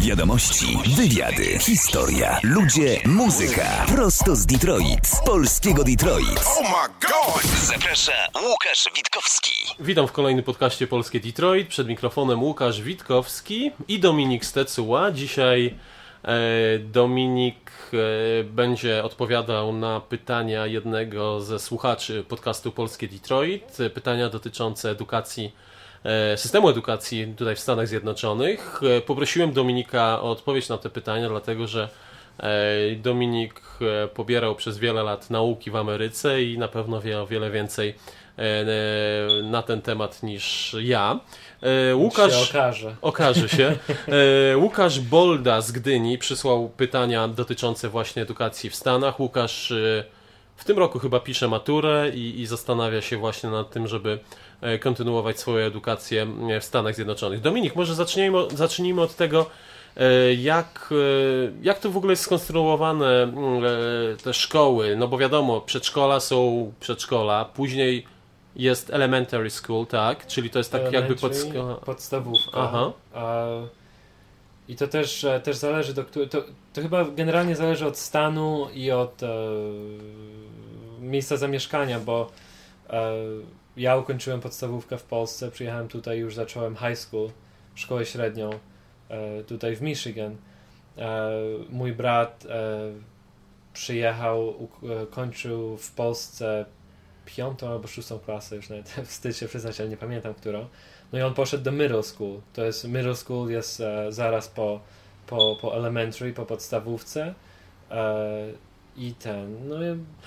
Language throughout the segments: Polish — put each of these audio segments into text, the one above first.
Wiadomości, wywiady, historia, ludzie, muzyka. Prosto z Detroit, z polskiego Detroit. Oh my god! Zaprasza Łukasz Witkowski. Witam w kolejnym podcaście Polskie Detroit. Przed mikrofonem Łukasz Witkowski i Dominik Stecuła. Dzisiaj e, Dominik e, będzie odpowiadał na pytania jednego ze słuchaczy podcastu Polskie Detroit. E, Pytania dotyczące edukacji, systemu edukacji tutaj w Stanach Zjednoczonych. E, Poprosiłem Dominika o odpowiedź na te pytania, dlatego że e, Dominik e, pobierał przez wiele lat nauki w Ameryce i na pewno wie o wiele więcej e, e, na ten temat niż ja. E, się Łukasz okaże. okaże się. E, Łukasz Bolda z Gdyni przysłał pytania dotyczące właśnie edukacji w Stanach. Łukasz e, w tym roku chyba pisze maturę i, i zastanawia się właśnie nad tym, żeby e, kontynuować swoją edukację e, w Stanach Zjednoczonych. Dominik, może zacznijmy, zacznijmy od tego, e, jak, jak to w ogóle jest skonstruowane, te szkoły, no bo wiadomo, przedszkola są przedszkola, później jest elementary school, tak? Czyli to jest tak jakby podszkola. podstawówka. Aha. A, I to też, e, też zależy, do, to, to chyba generalnie zależy od stanu i od e, miejsca zamieszkania, bo e, ja ukończyłem podstawówkę w Polsce, przyjechałem tutaj, już zacząłem high school, szkołę średnią e, tutaj w Michigan. E, mój brat e, przyjechał, kończył w Polsce piątą albo szóstą klasę, już nawet wstyd się przyznać, ale nie pamiętam którą. No i on poszedł do middle school. To jest middle school jest e, zaraz po, po, po elementary, po podstawówce. E, I ten, no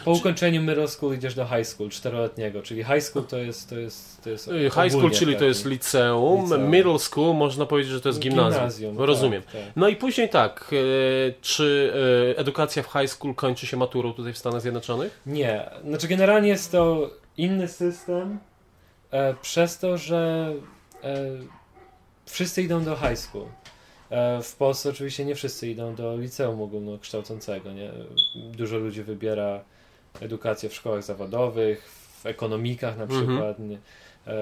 po ukończeniu middle school idziesz do high school, czteroletniego, czyli high school to jest to jest, to jest High school, czyli to jest liceum, Liceum. middle school można powiedzieć, że to jest gimnazjum. tak, Rozumiem. tak. No i później tak, e, czy e, edukacja w high school kończy się maturą tutaj w Stanach Zjednoczonych? Nie, znaczy generalnie jest to inny system e, przez to, że e, wszyscy idą do high school. E, w Polsce oczywiście nie wszyscy idą do liceum ogólnokształcącego. Nie? Dużo ludzi wybiera edukację w szkołach zawodowych, w ekonomikach na Mhm. przykład. E,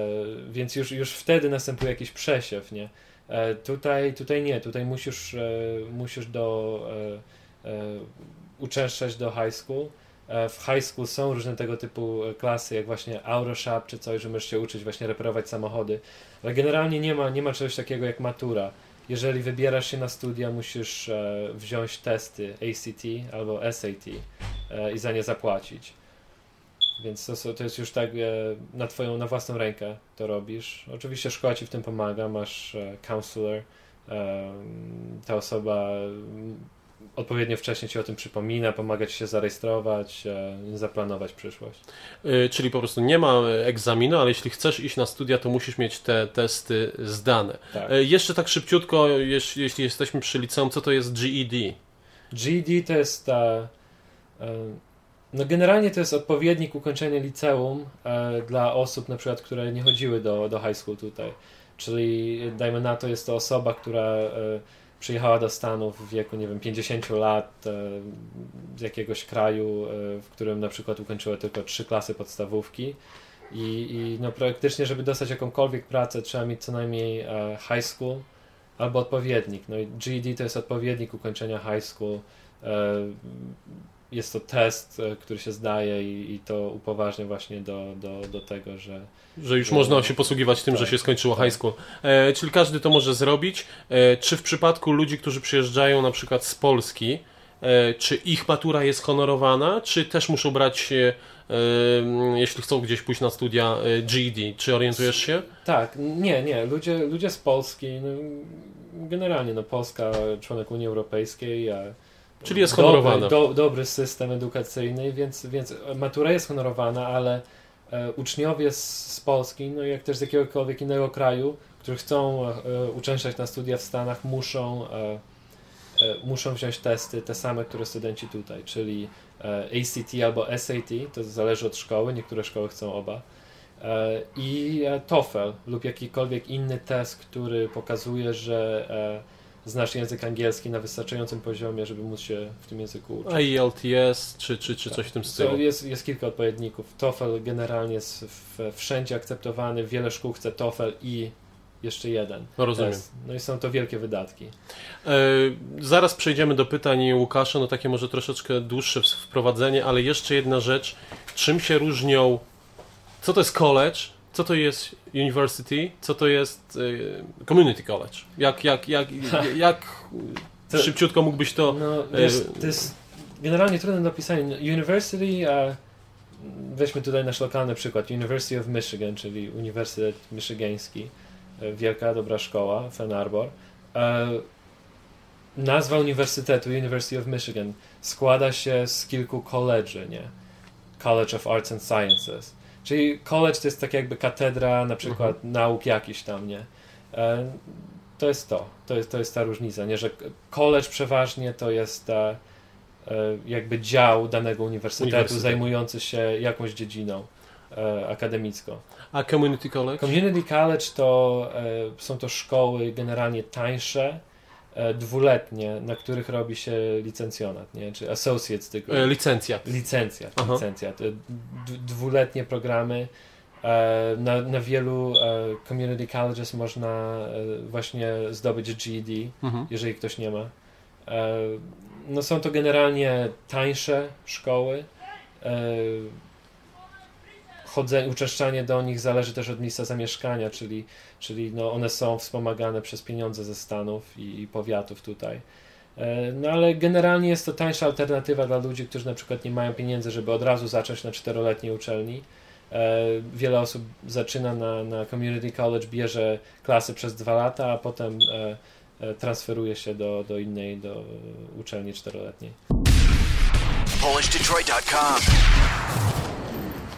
więc już, już wtedy następuje jakiś przesiew. Nie? E, tutaj, tutaj nie, tutaj musisz, e, musisz do, uczęszczać do high school. E, W high school są różne tego typu e, klasy, jak właśnie Autoshop czy coś, że możesz się uczyć właśnie reperować samochody. Ale generalnie nie ma, nie ma czegoś takiego jak matura. Jeżeli wybierasz się na studia, musisz e, wziąć testy ACT albo SAT i za nie zapłacić. Więc to, to jest już tak na twoją, na własną rękę to robisz. Oczywiście szkoła ci w tym pomaga, masz counselor, ta osoba odpowiednio wcześnie ci o tym przypomina, pomaga ci się zarejestrować, e, zaplanować przyszłość. E, czyli po prostu nie ma egzaminu, ale jeśli chcesz iść na studia, to musisz mieć te testy zdane. Tak. E, jeszcze tak szybciutko, jeś, jeśli jesteśmy przy liceum, co to jest GED? GED to jest ta. No generalnie to jest odpowiednik ukończenia liceum dla osób na przykład, które nie chodziły do, do high school tutaj. Czyli dajmy na to jest to osoba, która przyjechała do Stanów w wieku, nie wiem, 50 lat e, z jakiegoś kraju, e, w którym na przykład ukończyła tylko trzy klasy podstawówki. I, I no praktycznie, żeby dostać jakąkolwiek pracę, trzeba mieć co najmniej e, high school albo odpowiednik. No i GED to jest odpowiednik ukończenia high school. Jest to test, e, który się zdaje i, i to upoważnia właśnie do, do, do tego, że Że już można się posługiwać tym, tak, że się skończyło tak. high school. E, czyli każdy to może zrobić. E, czy w przypadku ludzi, którzy przyjeżdżają na przykład z Polski, e, czy ich matura jest honorowana, czy też muszą brać, e, jeśli chcą gdzieś pójść na studia, e, GED? Czy orientujesz się? Tak, nie, nie. Ludzie, ludzie z Polski, no, generalnie no, Polska, członek Unii Europejskiej. A Czyli jest honorowana. Dobry, do, dobry system edukacyjny, więc, więc matura jest honorowana, ale e, uczniowie z, z Polski, no jak też z jakiegokolwiek innego kraju, którzy chcą e, uczęszczać na studia w Stanach, muszą, e, e, muszą wziąć testy, te same, które studenci tutaj, czyli e, ACT albo SAT, to zależy od szkoły, niektóre szkoły chcą oba. E, I e, TOEFL lub jakikolwiek inny test, który pokazuje, że e, znasz język angielski na wystarczającym poziomie, żeby móc się w tym języku uczyć. A IELTS, czy, czy, czy coś w tym To stylu? jest, jest kilka odpowiedników. TOEFL generalnie jest w, wszędzie akceptowany, wiele szkół chce TOEFL i jeszcze jeden. No, rozumiem. Test. No i są to wielkie wydatki. E, zaraz przejdziemy do pytań Łukasza, no takie może troszeczkę dłuższe wprowadzenie, ale jeszcze jedna rzecz. Czym się różnią, co to jest college, co to jest university, co to jest e, community college? Jak, jak, jak, jak To- szybciutko mógłbyś to... No, wiesz, to jest generalnie trudne do opisania. University, a weźmy tutaj nasz lokalny przykład. University of Michigan, czyli Uniwersytet Michigański. E, Wielka, dobra szkoła, Fan Arbor. E, Nazwa uniwersytetu, University of Michigan, składa się z kilku college'y, nie? College of Arts and Sciences. Czyli college to jest tak jakby katedra na przykład nauk jakiś tam, nie? E, to jest to. To jest, to jest ta różnica, nie? Że college przeważnie to jest e, e, jakby dział danego uniwersytetu Uniwersytet. zajmujący się jakąś dziedziną e, akademicką. A community college? Community college to są to szkoły generalnie tańsze, dwuletnie, na których robi się licencjonat, nie? Czy associate's degree. E, licencjat. Licencjat, Aha. licencjat. E, Dwuletnie programy. E, Na, na wielu e, community colleges można e, właśnie zdobyć GED, Mhm. jeżeli ktoś nie ma. E, No są to generalnie tańsze szkoły. Chodzenie, do nich zależy też od miejsca zamieszkania, czyli, czyli no one są wspomagane przez pieniądze ze Stanów i, i powiatów tutaj. E, No ale generalnie jest to tańsza alternatywa dla ludzi, którzy na przykład nie mają pieniędzy, żeby od razu zacząć na czteroletniej uczelni. E, Wiele osób zaczyna na, na community college, bierze klasy przez dwa lata, a potem e, transferuje się do, do innej, do uczelni czteroletniej. PolishDetroit.com.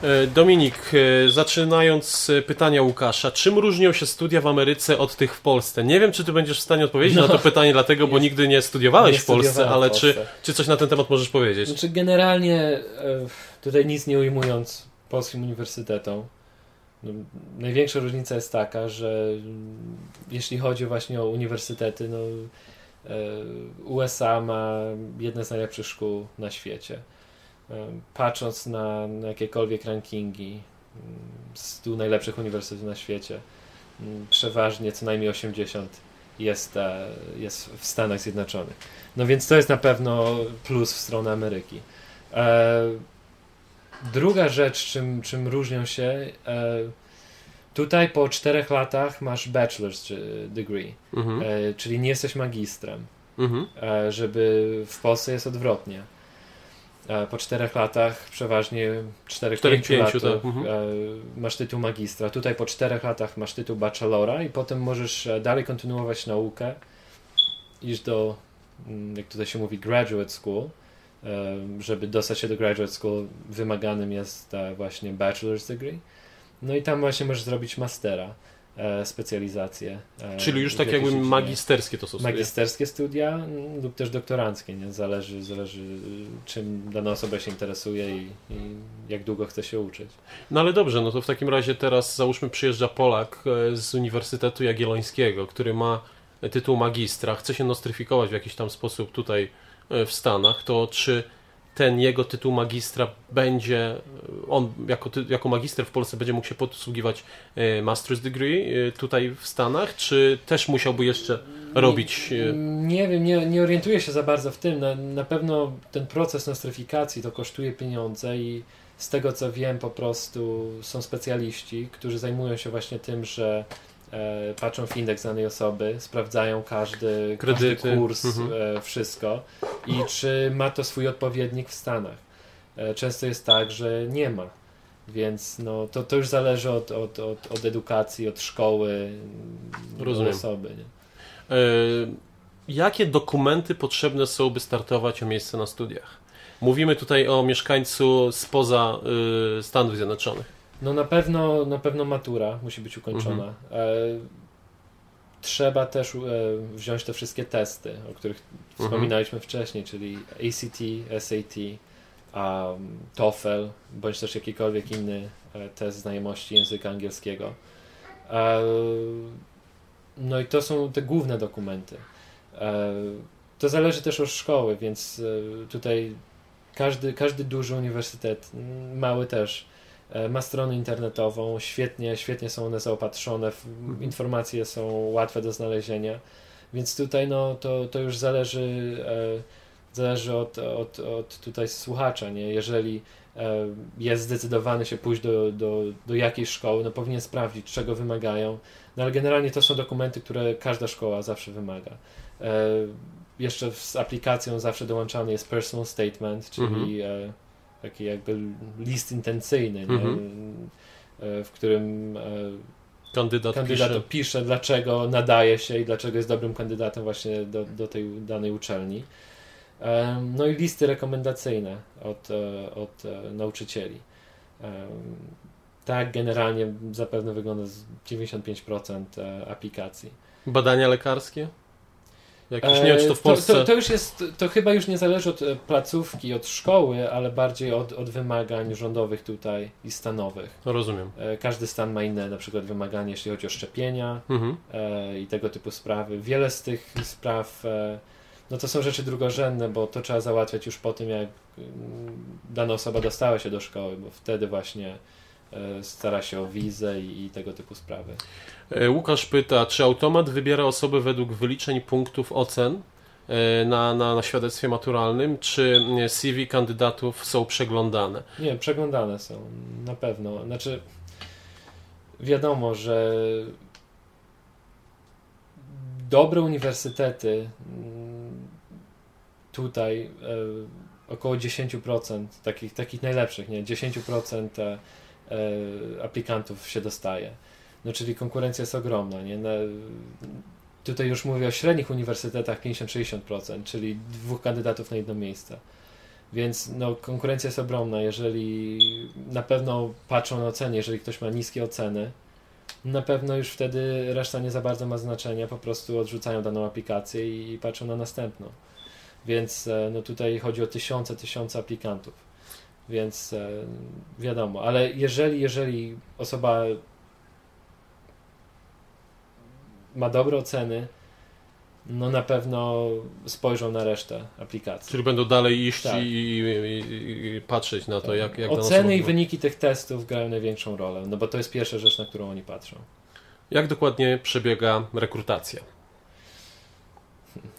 E, Dominik, e, zaczynając e, pytania Łukasza, czym różnią się studia w Ameryce od tych w Polsce? Nie wiem, czy ty będziesz w stanie odpowiedzieć na to pytanie, dlatego, bo nigdy nie studiowałeś nie w Polsce, ale w czy, Polsce. czy coś na ten temat możesz powiedzieć? Znaczy generalnie tutaj nic nie ujmując polskim uniwersytetom, no, największa różnica jest taka, że mm, jeśli chodzi właśnie o uniwersytety, no, USA ma jedne z najlepszych szkół na świecie. Patrząc na, na jakiekolwiek rankingi mm, 100 najlepszych uniwersytetów na świecie, mm, przeważnie co najmniej 80 jest, e, jest w Stanach Zjednoczonych. No więc to jest na pewno plus w stronę Ameryki. E, druga rzecz, czym, czym różnią się, e, tutaj po czterech latach masz bachelor's degree, Mhm. czyli nie jesteś magistrem, Mhm. żeby w Polsce jest odwrotnie. E, po czterech latach, przeważnie czterech, pięciu latach, tak, mhm. e, masz tytuł magistra. Tutaj po czterech latach masz tytuł bachelora i potem możesz e, dalej kontynuować naukę, iść do, mm, jak tutaj się mówi, graduate school. Żeby dostać się do graduate school, wymaganym jest właśnie bachelor's degree. No i tam właśnie możesz zrobić mastera, e, specjalizację. e, Czyli już tak jakby magisterskie to są studia. magisterskie studia mm, lub też doktoranckie, nie? Zależy, zależy czym dana osoba się interesuje i, i jak długo chce się uczyć. No ale dobrze, no to w takim razie teraz załóżmy przyjeżdża Polak e, z Uniwersytetu Jagiellońskiego, który ma tytuł magistra, chce się nostryfikować w jakiś tam sposób tutaj w Stanach, to czy ten jego tytuł magistra będzie, on jako, jako magister w Polsce będzie mógł się posługiwać e, master's degree e, tutaj w Stanach, czy też musiałby jeszcze robić... e, Nie wiem, nie, nie orientuję się za bardzo w tym. Na, na pewno ten proces nostryfikacji to kosztuje pieniądze i z tego co wiem po prostu są specjaliści, którzy zajmują się właśnie tym, że e, patrzą w indeks danej osoby, sprawdzają każdy, Kredyty, każdy kurs, mhm. e, wszystko i czy ma to swój odpowiednik w Stanach. E, często jest tak, że nie ma. Więc no, to, to już zależy od, od, od, od edukacji, od szkoły, mm, Rozumiem. osoby. Nie? Jakie dokumenty potrzebne są, by startować o miejsce na studiach? Mówimy tutaj o mieszkańcu spoza y, Stanów Zjednoczonych. No na pewno, na pewno matura musi być ukończona. Mhm. E, trzeba też e, wziąć te wszystkie testy, o których Mhm. wspominaliśmy wcześniej, czyli ACT, SAT, um, TOEFL, bądź też jakikolwiek inny e, test znajomości języka angielskiego. No i to są te główne dokumenty. To zależy też od szkoły, więc tutaj każdy, każdy duży uniwersytet, mały też, ma stronę internetową, świetnie, świetnie są one zaopatrzone, informacje są łatwe do znalezienia, więc tutaj no, to, to już zależy, e, zależy od, od, od tutaj słuchacza, nie? jeżeli e, jest zdecydowany się pójść do, do, do jakiejś szkoły, no powinien sprawdzić, czego wymagają, no ale generalnie to są dokumenty, które każda szkoła zawsze wymaga. Jeszcze z aplikacją zawsze dołączany jest personal statement, czyli mhm taki jakby list intencyjny, mhm. E, w którym e, kandydat, kandydat pisze. pisze. dlaczego nadaje się i dlaczego jest dobrym kandydatem właśnie do, do tej danej uczelni. No i listy rekomendacyjne od, e, od nauczycieli. Tak generalnie zapewne wygląda 95% aplikacji. Badania lekarskie? Jakiś, nie wiem, czy to w Polsce... To, to, to, już jest, to chyba już nie zależy od e, placówki, od szkoły, ale bardziej od, od wymagań rządowych tutaj i stanowych. Rozumiem. E, każdy stan ma inne na przykład wymagania, jeśli chodzi o szczepienia mhm. e, i tego typu sprawy. Wiele z tych spraw, no to są rzeczy drugorzędne, bo to trzeba załatwiać już po tym, jak mm, dana osoba dostała się do szkoły, bo wtedy właśnie stara się o wizę i, i, tego typu sprawy. E, Łukasz pyta, czy automat wybiera osoby według wyliczeń punktów ocen e, na, na, na świadectwie maturalnym, czy CV kandydatów są przeglądane? Nie, przeglądane są, na pewno. Znaczy, wiadomo, że dobre uniwersytety mm, tutaj około 10% takich, takich najlepszych, nie? 10% E, aplikantów się dostaje. No, czyli konkurencja jest ogromna. Nie? Na, tutaj już mówię o średnich uniwersytetach 50-60%, czyli dwóch kandydatów na jedno miejsce. Więc no, konkurencja jest ogromna. Jeżeli na pewno patrzą na oceny, jeżeli ktoś ma niskie oceny, na pewno już wtedy reszta nie za bardzo ma znaczenia, po prostu odrzucają daną aplikację i patrzą na następną. Więc e, no, tutaj chodzi o tysiące, tysiące aplikantów. Więc e, wiadomo, ale jeżeli, jeżeli osoba ma dobre oceny, no na pewno spojrzą na resztę aplikacji. Czyli będą dalej iść tak. i, i, i, patrzeć na to, tak. jak, jak Oceny i wyniki tych testów grają największą rolę, no bo to jest pierwsza rzecz, na którą oni patrzą. Jak dokładnie przebiega rekrutacja?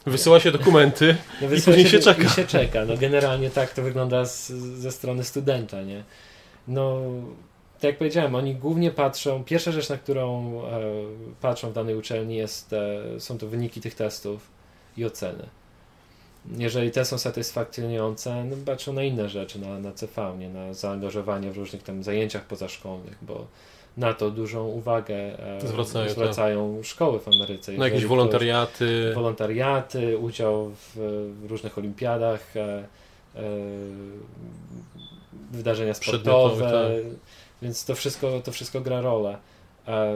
Wysyła się dokumenty no, i później się, się czeka. I się czeka. No, generalnie tak to wygląda z, ze strony studenta. Nie? No, tak jak powiedziałem, oni głównie patrzą, pierwsza rzecz, na którą e, patrzą w danej uczelni jest, e, są to wyniki tych testów i oceny. Jeżeli te są satysfakcjonujące, no patrzą na inne rzeczy, na, na CV, nie? na zaangażowanie w różnych tam zajęciach pozaszkolnych, bo na to dużą uwagę e, zwracają, zwracają tak. szkoły w Ameryce. Na jakieś wolontariaty. Wolontariaty, udział w, w różnych olimpiadach, e, e, wydarzenia sportowe, tak. więc to wszystko, to wszystko gra rolę. E,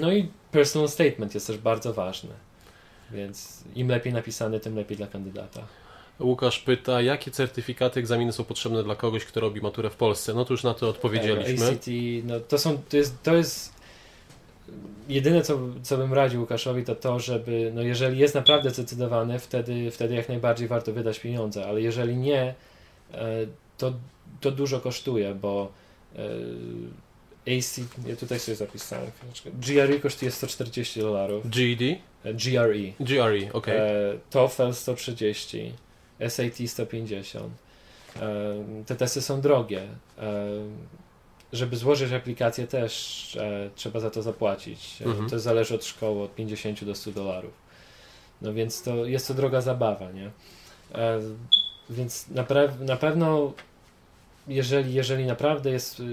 no i personal statement jest też bardzo ważny. Więc im lepiej napisany, tym lepiej dla kandydata. Łukasz pyta, jakie certyfikaty egzaminy są potrzebne dla kogoś, kto robi maturę w Polsce? No to już na to odpowiedzieliśmy. ACT, no to są, to jest, to jest jedyne, co, co bym radził Łukaszowi, to to, żeby, no jeżeli jest naprawdę zdecydowany, wtedy, wtedy jak najbardziej warto wydać pieniądze, ale jeżeli nie, e, to, to dużo kosztuje, bo e, AC, ja tutaj sobie zapisałem, GRE kosztuje 140 dolarów. GED? GRE. GRE, ok. TOEFL 130. SAT 150. Te testy są drogie. Żeby złożyć aplikację też e, trzeba za to zapłacić. E, mhm. To zależy od szkoły, od 50 do 100 dolarów. No więc to jest to droga zabawa, nie? E, więc na, na pewno jeżeli, jeżeli naprawdę jest y,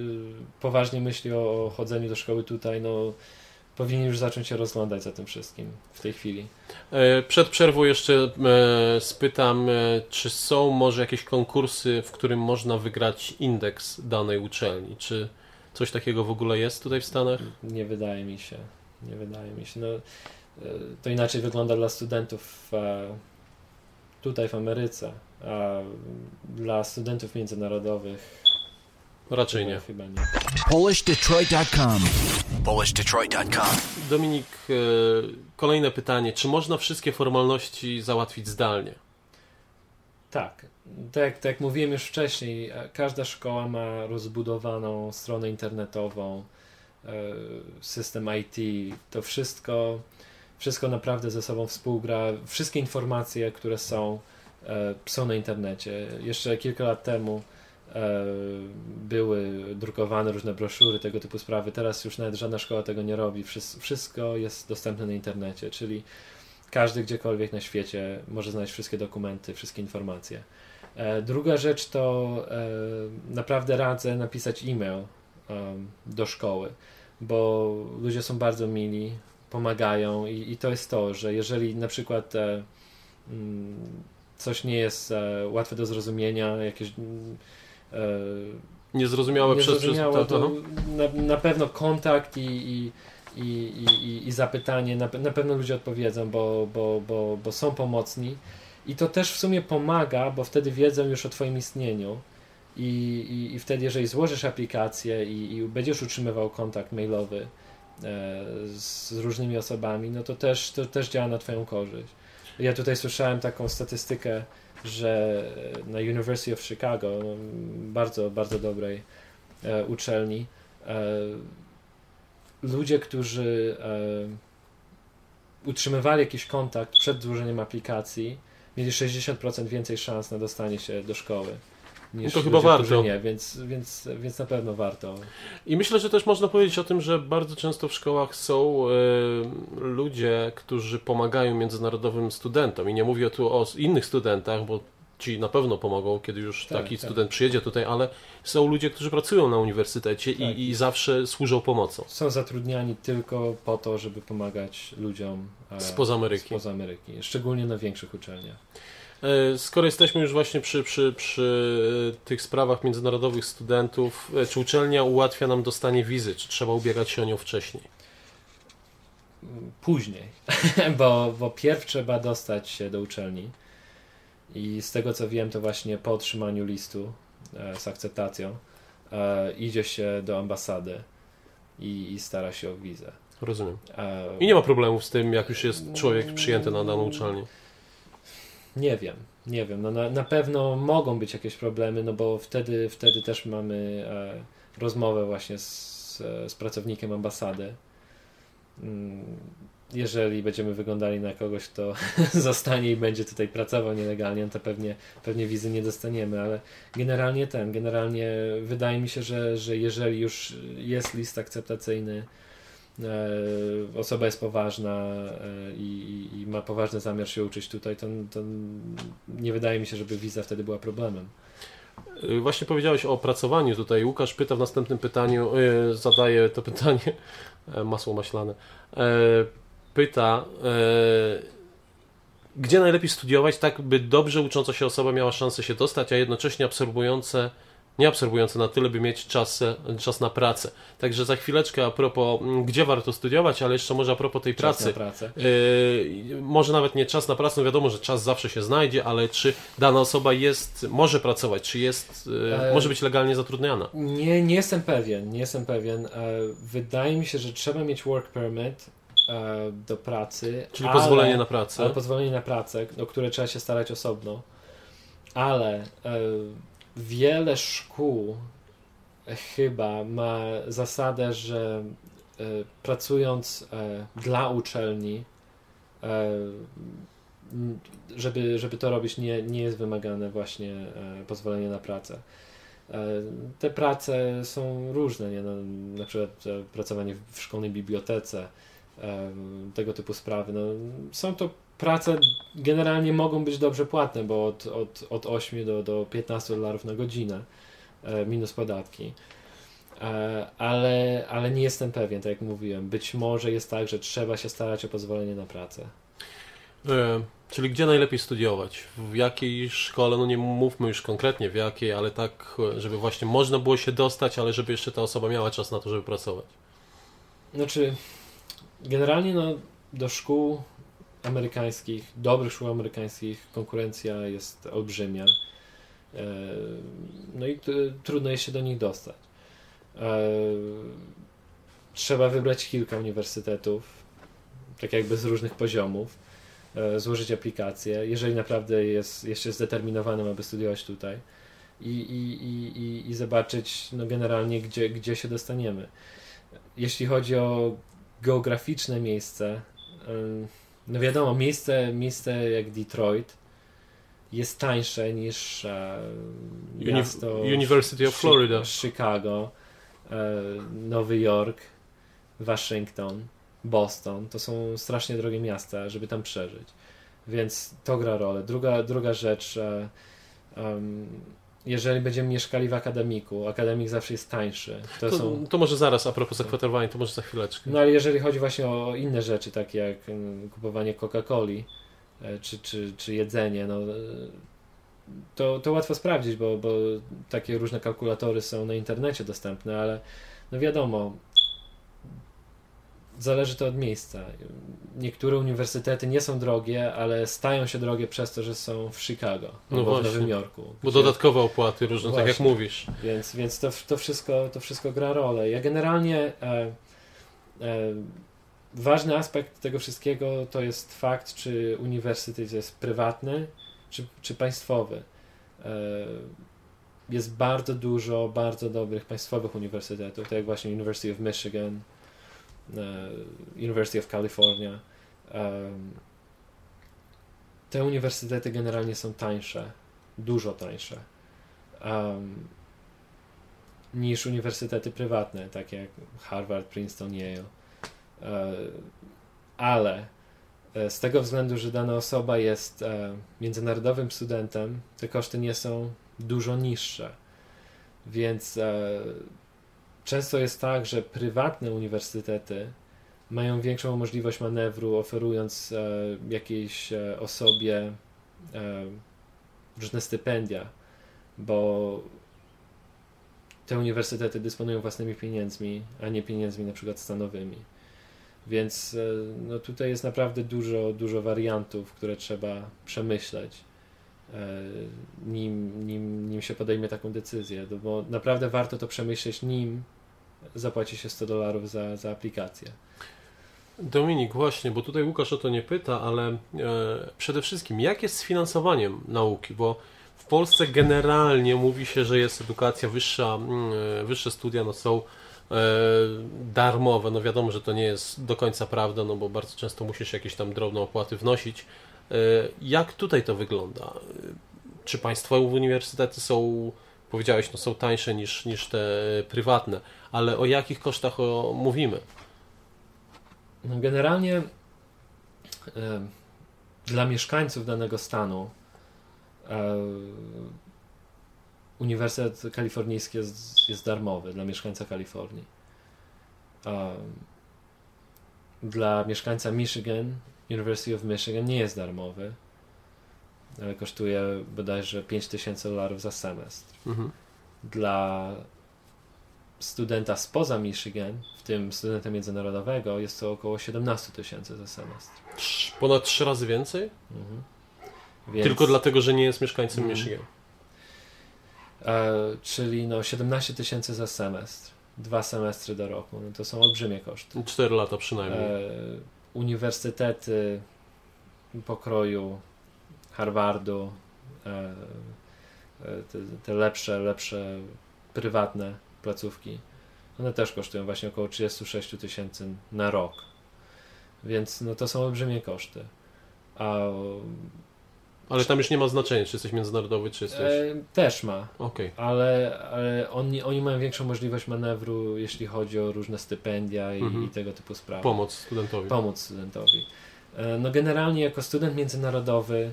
poważnie myśli o, o chodzeniu do szkoły tutaj, no powinien już zacząć się rozglądać za tym wszystkim w tej chwili. E, przed przerwą jeszcze e, spytam, e, czy są może jakieś konkursy, w którym można wygrać indeks danej uczelni? Czy coś takiego w ogóle jest tutaj w Stanach? Nie wydaje mi się. Nie wydaje mi się. No, to inaczej wygląda dla studentów tutaj w Ameryce, a dla studentów międzynarodowych Raczej nie. Chyba nie. PolishDetroit.com PolishDetroit.com Dominik, e, kolejne pytanie. Czy można wszystkie formalności załatwić zdalnie? Tak. Tak, jak- tak jak mówiłem już wcześniej, e, każda szkoła ma rozbudowaną stronę internetową, e, system IT, to wszystko, wszystko naprawdę ze sobą współgra. Wszystkie informacje, które są, są na internecie. Jeszcze kilka lat temu były drukowane różne broszury, tego typu sprawy. Teraz już nawet żadna szkoła tego nie robi. Wszyst- Wszystko jest dostępne na internecie, czyli każdy gdziekolwiek na świecie może znaleźć wszystkie dokumenty, wszystkie informacje. E, Druga rzecz to e, naprawdę radzę napisać e-mail em, do szkoły, bo ludzie są bardzo mili, pomagają i, i to jest to, że jeżeli na przykład e, mm, coś nie jest e, łatwe do zrozumienia, jakieś e, Niezrozumiałe przez... przez Niezrozumiałe, to, to na, na pewno kontakt i, i, i, i, i, zapytanie, na, na pewno ludzie odpowiedzą, bo, bo, bo, bo są pomocni. I to też w sumie pomaga, bo wtedy wiedzą już o Twoim istnieniu. I, i, i wtedy, jeżeli złożysz aplikację i, i będziesz utrzymywał kontakt mailowy e, z, z różnymi osobami, no to też, to też działa na Twoją korzyść. Ja tutaj słyszałem taką statystykę, że na University of Chicago, bardzo, bardzo dobrej e, uczelni, e, ludzie, którzy e, utrzymywali jakiś kontakt przed złożeniem aplikacji, mieli 60% więcej szans na dostanie się do szkoły. Niż No to chyba warto. nie, więc, więc, więc na pewno warto. I myślę, że też można powiedzieć o tym, że bardzo często w szkołach są e, ludzie, którzy pomagają międzynarodowym studentom. I nie mówię tu o innych studentach, bo ci na pewno pomogą, kiedy już Tak, taki tak. student przyjedzie tutaj, ale są ludzie, którzy pracują na uniwersytecie Tak. i, i zawsze służą pomocą. Są zatrudniani tylko po to, żeby pomagać ludziom e, Spoza Ameryki. spoza Ameryki, szczególnie na większych uczelniach. E, Skoro jesteśmy już właśnie przy, przy, przy e, tych sprawach międzynarodowych studentów, e, czy uczelnia ułatwia nam dostanie wizy, czy trzeba ubiegać się o nią wcześniej? później, bo, bo pierw trzeba dostać się do uczelni i z tego co wiem, to właśnie po otrzymaniu listu z akceptacją idzie się do ambasady i, i stara się o wizę. Rozumiem. I nie ma problemów z tym, jak już jest człowiek przyjęty na daną uczelnię. Nie wiem, nie wiem. No na, na pewno mogą być jakieś problemy, no bo wtedy, wtedy też mamy e, rozmowę właśnie z, z pracownikiem ambasady. Mm, Jeżeli będziemy wyglądali na kogoś, kto zostanie i będzie tutaj pracował nielegalnie, no to pewnie, pewnie wizy nie dostaniemy, ale generalnie ten, generalnie wydaje mi się, że, że jeżeli już jest list akceptacyjny, osoba jest poważna e, i, i, ma poważny zamiar się uczyć tutaj, to, to nie wydaje mi się, żeby wiza wtedy była problemem. Y, Właśnie powiedziałeś o pracowaniu tutaj. Łukasz pyta w następnym pytaniu, zadaje to pytanie, e, masło maślane. E, Pyta, e, gdzie najlepiej studiować, tak by dobrze ucząca się osoba miała szansę się dostać, a jednocześnie absorbujące, nie absorbujące na tyle, by mieć czas, czas na pracę. Także za chwileczkę a propos, m, gdzie warto studiować, ale jeszcze może a propos tej Czas pracy. na pracę. Yy, może nawet nie czas na pracę, no wiadomo, że czas zawsze się znajdzie, ale czy dana osoba jest, może pracować, czy jest, yy, może być legalnie zatrudniana? Nie, nie jestem pewien, nie jestem pewien. E, Wydaje mi się, że trzeba mieć work permit e, do pracy. Czyli ale- pozwolenie na pracę. Pozwolenie na pracę, o które trzeba się starać osobno. Ale wiele szkół chyba ma zasadę, że e, pracując e, dla uczelni, e, żeby, żeby to robić, nie, nie jest wymagane właśnie pozwolenie na pracę. Te prace są różne, nie? No, na przykład pracowanie w szkolnej bibliotece, tego typu sprawy. No, są to prace generalnie mogą być dobrze płatne, bo od, od, od 8 do, do 15 dolarów na godzinę e, minus podatki. E, Ale, ale nie jestem pewien, tak jak mówiłem. Być może jest tak, że trzeba się starać o pozwolenie na pracę. E, czyli gdzie najlepiej studiować? W jakiej szkole? No nie mówmy już konkretnie w jakiej, ale tak, żeby właśnie można było się dostać, ale żeby jeszcze ta osoba miała czas na to, żeby pracować. Znaczy, generalnie no, do szkół amerykańskich, dobrych szkół amerykańskich konkurencja jest olbrzymia. E, No i trudno jest się do nich dostać. E, Trzeba wybrać kilka uniwersytetów, tak jakby z różnych poziomów. e, złożyć aplikację, jeżeli naprawdę jest jeszcze zdeterminowany, aby studiować tutaj i, i, i, i zobaczyć no, generalnie, gdzie, gdzie się dostaniemy. Jeśli chodzi o geograficzne miejsce, no wiadomo, miejsce, miejsce jak Detroit jest tańsze niż e, miasto University of Florida, Chicago, e, Nowy Jork, Waszyngton, Boston. To są strasznie drogie miasta, żeby tam przeżyć. Więc to gra rolę. Druga, druga rzecz, um, jeżeli będziemy mieszkali w akademiku, akademik zawsze jest tańszy. To, to, są... to może zaraz, a propos zakwaterowania, to może za chwileczkę. No ale jeżeli chodzi właśnie o inne rzeczy, takie jak mm, kupowanie Coca-Coli, e, czy, czy, czy jedzenie, no, e, to, to łatwo sprawdzić, bo, bo takie różne kalkulatory są na internecie dostępne, ale no wiadomo, zależy to od miejsca. Niektóre uniwersytety nie są drogie, ale stają się drogie przez to, że są w Chicago no albo w Nowym Jorku. Bo gdzie... dodatkowe opłaty różne, właśnie. tak jak mówisz. Więc, więc to, to, wszystko, to wszystko gra rolę. Ja generalnie e, e, ważny aspekt tego wszystkiego to jest fakt, czy uniwersytet jest prywatny, czy, czy państwowy. E, jest bardzo dużo bardzo dobrych państwowych uniwersytetów, tak jak właśnie University of Michigan, University of California. Te uniwersytety generalnie są tańsze, dużo tańsze niż uniwersytety prywatne, takie jak Harvard, Princeton, Yale. E, ale e, z tego względu, że dana osoba jest międzynarodowym studentem, te koszty nie są dużo niższe. Więc Często jest tak, że prywatne uniwersytety mają większą możliwość manewru, oferując e, jakiejś e, osobie e, różne stypendia, bo te uniwersytety dysponują własnymi pieniędzmi, a nie pieniędzmi na przykład stanowymi. Więc e, no, tutaj jest naprawdę dużo, dużo wariantów, które trzeba przemyśleć, e, nim, nim, nim się podejmie taką decyzję, no, bo naprawdę warto to przemyśleć, nim zapłaci się 100 dolarów za, za aplikację. Dominik, właśnie, bo tutaj Łukasz o to nie pyta, ale e, przede wszystkim, jak jest z finansowaniem nauki? Bo w Polsce generalnie mówi się, że jest edukacja wyższa, e, wyższe studia no są e, darmowe. No wiadomo, że to nie jest do końca prawda, no bo bardzo często musisz jakieś tam drobne opłaty wnosić. E, jak tutaj to wygląda? Czy państwowe uniwersytety są powiedziałeś, no są tańsze niż, niż te prywatne, ale o jakich kosztach mówimy? No generalnie e, dla mieszkańców danego stanu e, Uniwersytet Kalifornijski jest, jest darmowy dla mieszkańca Kalifornii. E, dla mieszkańca Michigan, University of Michigan nie jest darmowy kosztuje bodajże 5000 dolarów za semestr. Mhm. Dla studenta spoza Michigan, w tym studenta międzynarodowego, jest to około 17 tysięcy za semestr. Ponad trzy razy więcej? Mhm. Więc... Tylko dlatego, że nie jest mieszkańcem mhm. Michigan. E, czyli no 17 tysięcy za semestr. Dwa semestry do roku. No to są olbrzymie koszty. Cztery lata przynajmniej. E, uniwersytety pokroju Harvardu, e, e, te, te lepsze, lepsze prywatne placówki, one też kosztują właśnie około 36 tysięcy na rok. Więc no, to są olbrzymie koszty. A, ale tam już nie ma znaczenia, czy jesteś międzynarodowy, czy jesteś. E, też ma. Okay. Ale, ale oni, oni mają większą możliwość manewru, jeśli chodzi o różne stypendia i, mhm. i tego typu sprawy. Pomoc studentowi. Pomoc studentowi. E, no generalnie jako student międzynarodowy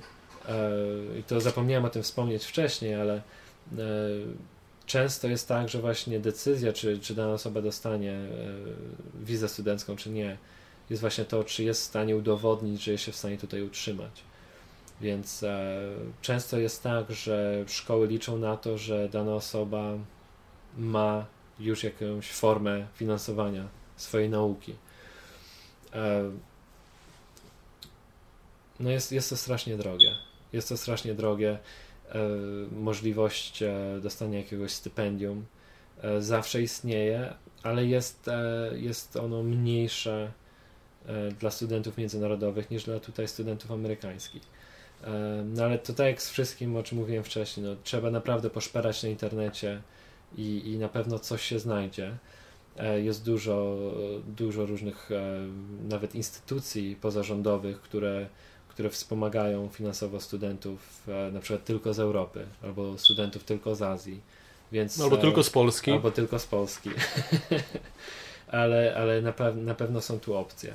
i to zapomniałem o tym wspomnieć wcześniej, ale e, często jest tak, że właśnie decyzja, czy, czy dana osoba dostanie e, wizę studencką, czy nie, jest właśnie to, czy jest w stanie udowodnić, że jest się w stanie tutaj utrzymać. Więc e, często jest tak, że szkoły liczą na to, że dana osoba ma już jakąś formę finansowania swojej nauki. No jest, jest to strasznie drogie. Jest to strasznie drogie. E, możliwość e, dostania jakiegoś stypendium e, zawsze istnieje, ale jest, jest ono mniejsze dla studentów międzynarodowych niż dla tutaj studentów amerykańskich. No ale to tak jak z wszystkim, o czym mówiłem wcześniej, no, trzeba naprawdę poszperać na internecie i, i na pewno coś się znajdzie. Jest dużo, dużo różnych nawet instytucji pozarządowych, które, które wspomagają finansowo studentów e, na przykład tylko z Europy albo studentów tylko z Azji. Więc, Albo tylko z Polski. Albo tylko z Polski. ale ale na, pe na pewno są tu opcje.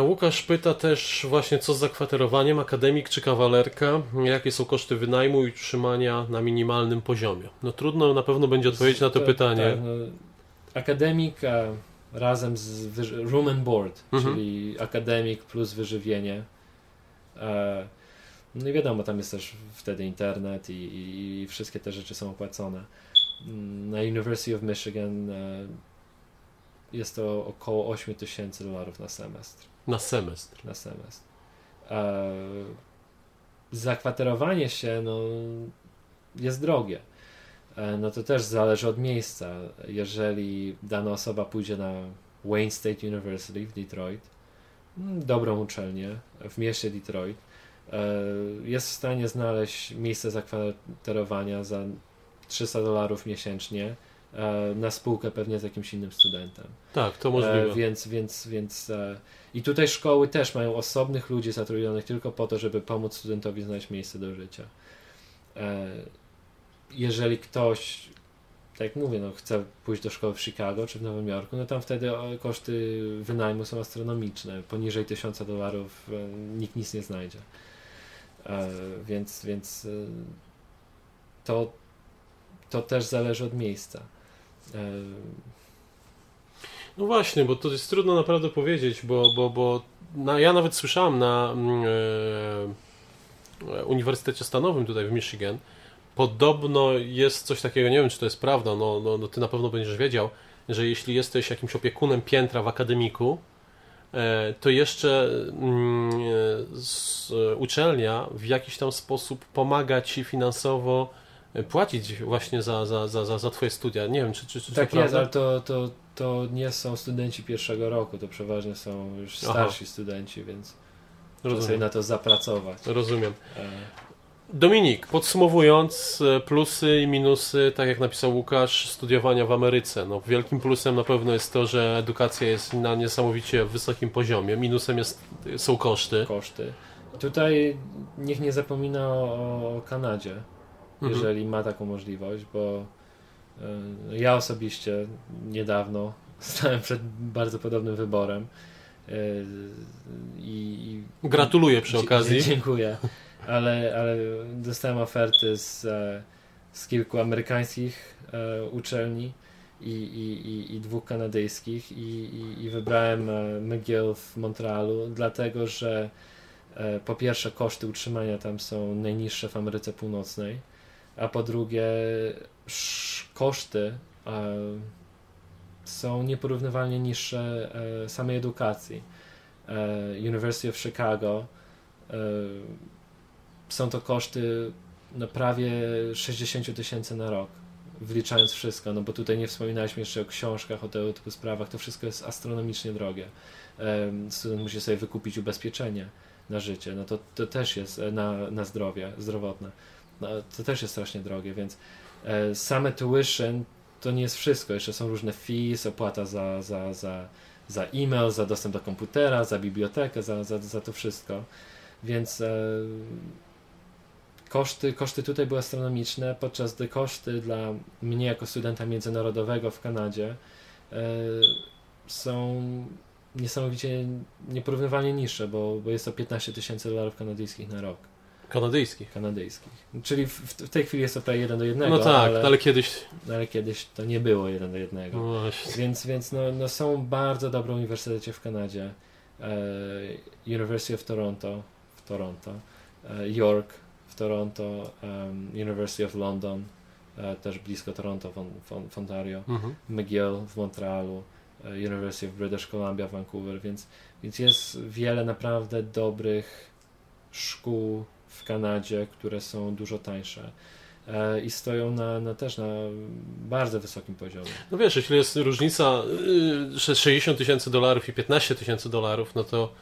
Łukasz pyta też właśnie co z zakwaterowaniem, akademik czy kawalerka, jakie są koszty wynajmu i utrzymania na minimalnym poziomie. No trudno na pewno będzie odpowiedzieć na to, to pytanie. Tak, no, akademik razem z room and board, mhm. czyli akademik plus wyżywienie. E, no i wiadomo, tam jest też wtedy internet i, i, i wszystkie te rzeczy są opłacone. Mm, na University of Michigan e, jest to około 8 tysięcy dolarów na semestr. Na semestr. Na semestr. E, zakwaterowanie się no, jest drogie. E, no to też zależy od miejsca. Jeżeli dana osoba pójdzie na Wayne State University w Detroit, mm, dobrą uczelnię w mieście Detroit, e, jest w stanie znaleźć miejsce zakwaterowania za 300 dolarów miesięcznie e, na spółkę pewnie z jakimś innym studentem. Tak, to możliwe. Więc, więc, więc i tutaj szkoły też mają osobnych ludzi zatrudnionych tylko po to, żeby pomóc studentowi znaleźć miejsce do życia. Jeżeli ktoś, tak jak mówię, no, chce pójść do szkoły w Chicago czy w Nowym Jorku, no tam wtedy koszty wynajmu są astronomiczne. Poniżej 1000 dolarów nikt nic nie znajdzie. Więc, więc to, to też zależy od miejsca. E, no właśnie, bo to jest trudno naprawdę powiedzieć, bo, bo, bo na, ja nawet słyszałem na mm, e, Uniwersytecie Stanowym tutaj w Michigan, podobno jest coś takiego, nie wiem czy to jest prawda, no, no, no ty na pewno będziesz wiedział, że jeśli jesteś jakimś opiekunem piętra w akademiku, e, to jeszcze mm, e, uczelnia w jakiś tam sposób pomaga ci finansowo płacić właśnie za, za, za, za twoje studia. Nie wiem, czy, czy, czy tak to jest, ale to, to, to nie są studenci pierwszego roku, to przeważnie są już starsi Aha. studenci, więc Rozumiem. sobie na to zapracować. Rozumiem. Dominik, podsumowując e, plusy i minusy, tak jak napisał Łukasz, studiowania w Ameryce. No, wielkim plusem na pewno jest to, że edukacja jest na niesamowicie wysokim poziomie. Minusem jest, są koszty. Koszty. Tutaj niech nie zapomina o, Kanadzie mhm. jeżeli ma taką możliwość, bo e, ja osobiście niedawno stałem przed bardzo podobnym wyborem. E, I, Gratuluję przy okazji. Dziękuję, ale, ale dostałem oferty z, e, z kilku amerykańskich uczelni i, i, i, dwóch kanadyjskich i, i, i wybrałem McGill w Montrealu, dlatego że po pierwsze koszty utrzymania tam są najniższe w Ameryce Północnej a po drugie koszty e, są nieporównywalnie niższe e, samej edukacji. E, University of Chicago są to koszty no prawie 60 tysięcy na rok, wliczając wszystko, no bo tutaj nie wspominaliśmy jeszcze o książkach, o tego typu sprawach, to wszystko jest astronomicznie drogie. Student musi sobie wykupić ubezpieczenie na życie, no to, to też jest na, na zdrowie, zdrowotne no, to też jest strasznie drogie, więc e, same tuition to nie jest wszystko. Jeszcze są różne fees, opłata za, za, za, za e-mail, za dostęp do komputera, za bibliotekę, za, za, za to wszystko. Więc e, koszty, koszty tutaj były astronomiczne, podczas gdy koszty dla mnie jako studenta międzynarodowego w Kanadzie e, są niesamowicie nieporównywalnie niższe, bo, bo jest to 15 tysięcy dolarów kanadyjskich na rok. Kanadyjskich. Kanadyjskich. Czyli w, w tej chwili jest to prawie jeden do jednego. No tak, ale, ale kiedyś. Ale kiedyś to nie było jeden do jednego. No więc więc no, no są bardzo dobre uniwersytety w Kanadzie. E, University of Toronto w Toronto, e, York w Toronto, um, University of London, e, też blisko Toronto, w, Ontario, mhm. McGill w Montrealu, e, University of British Columbia w Vancouver, więc, więc jest wiele naprawdę dobrych szkół w Kanadzie, które są dużo tańsze. e, i stoją na, na też na bardzo wysokim poziomie. No wiesz, jeśli jest różnica y, 60 tysięcy dolarów i 15 tysięcy dolarów, no to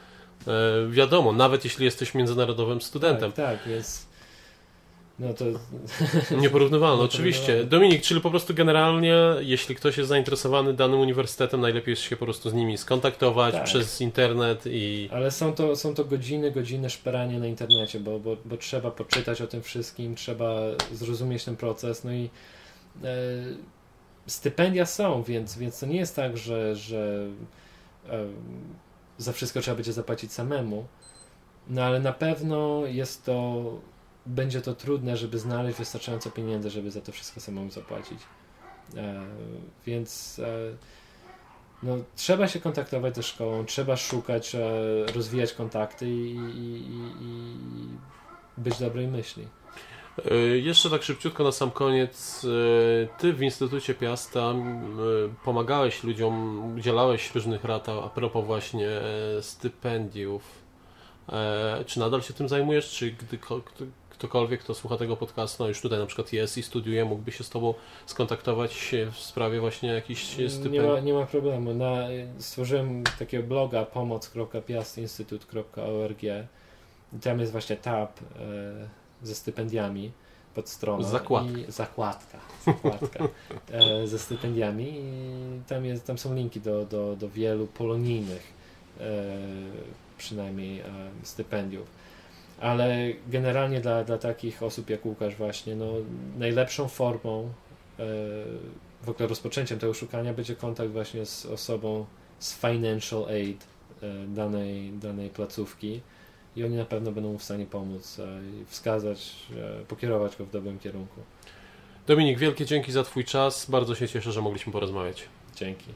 e, wiadomo, nawet jeśli jesteś międzynarodowym studentem. Tak, tak, jest. No to Nieporównywalne, oczywiście. Dominik, czyli po prostu generalnie, jeśli ktoś jest zainteresowany danym uniwersytetem, najlepiej jest się po prostu z nimi skontaktować Tak. przez internet i... Ale są to, są to godziny, godziny szperania na internecie, bo, bo, bo trzeba poczytać o tym wszystkim, trzeba zrozumieć ten proces, no i e, stypendia są, więc, więc to nie jest tak, że, że e, za wszystko trzeba będzie zapłacić samemu, no ale na pewno jest to, będzie to trudne, żeby znaleźć wystarczająco pieniędzy, żeby za to wszystko samemu zapłacić. E, więc e, no, trzeba się kontaktować ze szkołą, trzeba szukać, e, rozwijać kontakty i, i, i, być dobrej myśli. E, Jeszcze tak szybciutko na sam koniec. e, Ty w Instytucie Piasta e, pomagałeś ludziom, udzielałeś różnych rad a propos właśnie stypendiów. Czy nadal się tym zajmujesz? Czy gdy ktokolwiek, kto słucha tego podcastu, no już tutaj na przykład jest i studiuje, mógłby się z Tobą skontaktować w sprawie właśnie jakichś Nie ma, stypendiów? nie ma problemu. Na, stworzyłem takiego bloga pomoc.piastinstytut.org i tam jest właśnie tab e, ze stypendiami pod stroną. Zakładka. I, zakładka. zakładka e, ze stypendiami i tam, jest, tam są linki do, do, do wielu polonijnych e, przynajmniej e, stypendiów. Ale generalnie dla, dla takich osób jak Łukasz właśnie, no, najlepszą formą e, w ogóle rozpoczęciem tego szukania będzie kontakt właśnie z osobą z financial aid e, danej, danej placówki i oni na pewno będą mu w stanie pomóc e, i wskazać, e, pokierować go w dobrym kierunku. Dominik, wielkie dzięki za Twój czas. Bardzo się cieszę, że mogliśmy porozmawiać. Dzięki.